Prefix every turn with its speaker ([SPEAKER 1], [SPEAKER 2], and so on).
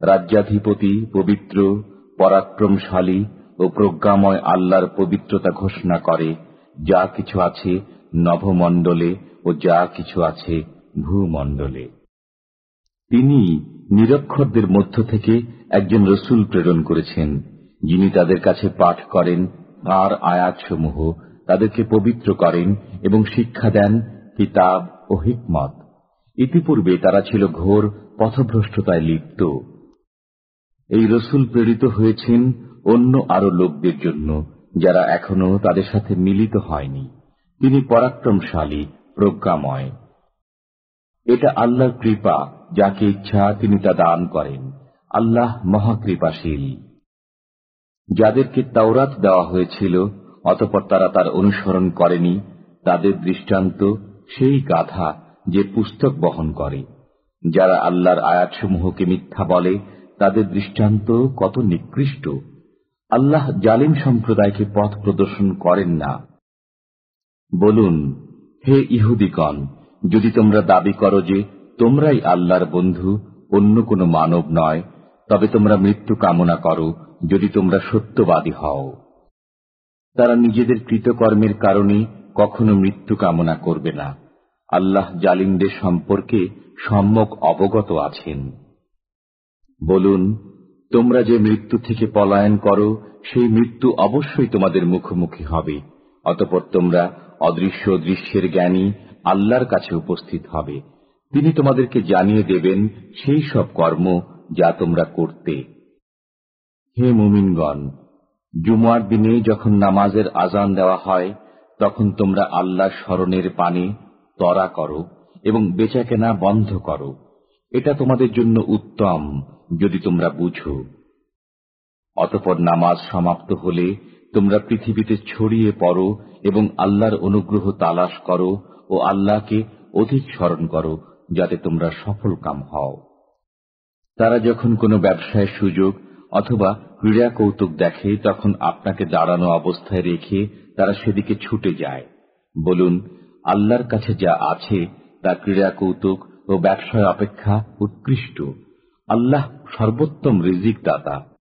[SPEAKER 1] রাজ্যাধিপতি, পবিত্র, পরাক্রমশালী ও প্রজ্ঞাময় আল্লাহর পবিত্রতা ঘোষণা করে, যা কিছু আছে নভমণ্ডলে ও যা কিছু আছে ভূমণ্ডলে। তিনি নিরক্ষরদের মধ্য থেকে একজন রসুল প্রেরণ করেছেন, যিনি তাদের কাছে পাঠ করেন আর আয়াতসমূহ তাদেরকে পবিত্র করেন এবং শিক্ষা দেন, কিতাব ও হিকমত। ইতিপূর্বে তারা ছিল ঘোর পথভ্রষ্টতায় লিপ্ত। এই রসুল প্রেরিত হয়েছেন অন্য আরও লোকদের জন্য, যারা এখনও তাদের সাথে মিলিত হয়নি। তিনি পরাক্রমশালী, প্রজ্ঞাময়। এটা আল্লাহর কৃপা, যাকে ইচ্ছা তিনি তা দান করেন। আল্লাহ মহাকৃপাশীল। যাদেরকে তাওরাত দেওয়া হয়েছিল, অতপর তারা তার অনুসরণ করেনি, তাদের দৃষ্টান্ত সেই গাধা যে পুস্তক বহন করে, যারা আল্লাহর আয়াতসমূহকে মিথ্যা বলে তাদের দৃষ্টান্ত কত নিকৃষ্ট। আল্লাহ জালিম সম্প্রদায়কে পথ প্রদর্শন করেন না। বলুন, হে ইহুদিগণ, যদি তোমরা দাবি করো যে তোমরাই আল্লাহর বন্ধু, অন্য কোনো মানব নয়, তবে তোমরা মৃত্যু কামনা করো যদি তোমরা সত্যবাদী হও। তারা নিজেদের কৃতকর্মের কারণে কখনো মৃত্যু কামনা করবে না। আল্লাহ জালিমদের সম্পর্কে সম্যক অবগত আছেন। বলুন, তোমরা যে মৃত্যু থেকে পলায়ন করো, সেই মৃত্যু অবশ্যই তোমাদের মুখোমুখি হবে। অতপর তোমরা অদৃশ্য দৃশ্যের জ্ঞানী আল্লাহর কাছে উপস্থিত হবে। তিনি তোমাদেরকে জানিয়ে দেবেন সেই সব কর্ম যা তোমরা করতে। হে মুমিনগণ, জুমার দিনে যখন নামাজের আজান দেওয়া হয়, তখন তোমরা আল্লাহ স্মরণের পানে তরা করো এবং বেচাকেনা বন্ধ করো। এটা তোমাদের জন্য উত্তম, যদি তোমরা বুঝো। অতপর নামাজ সমাপ্ত হলে তোমরা পৃথিবীতে ছড়িয়ে পড়ো এবং আল্লাহর অনুগ্রহ তালাশ করো ও আল্লাহকে অধিক স্মরণ করো, যাতে তোমরা সফল কাম হও। তারা যখন কোনো ব্যবসায় সুযোগ অথবা ক্রীড়া কৌতুক দেখে, তখন আপনাকে দাঁড়ানো অবস্থায় রেখে তারা সেদিকে ছুটে যায়। বলুন, আল্লাহর কাছে যা আছে, তা ক্রীড়া কৌতুক ও ব্যবসায় অপেক্ষা উৎকৃষ্ট। আল্লাহ সর্বোত্তম রিজিক দাতা